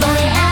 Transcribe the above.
Boy,